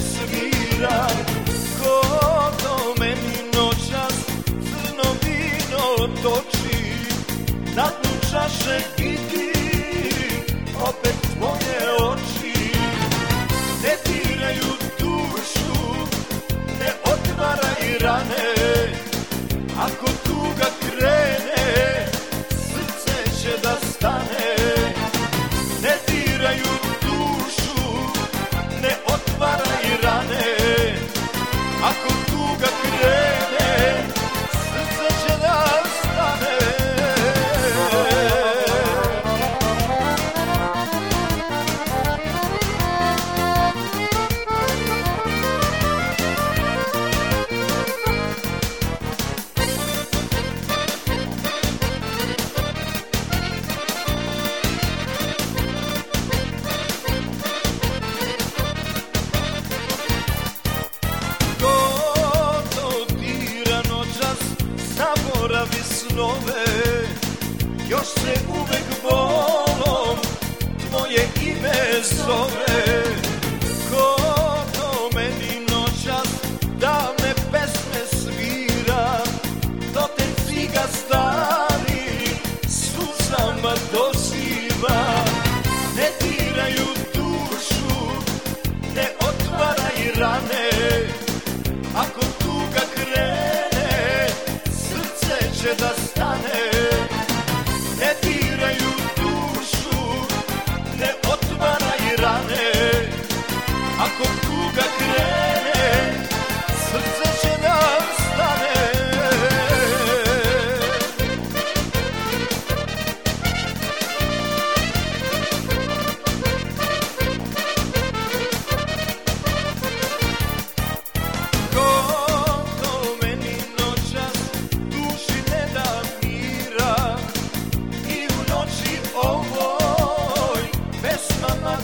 svira. Kodo meni noćas crno vino toči Na dnu čaše i ti opet tvoje oči. Ne diraju dušu, ne otvaraj rane. Ako tuga Que criei. snove Još se uvek bolom Tvoje ime zove. się stunning.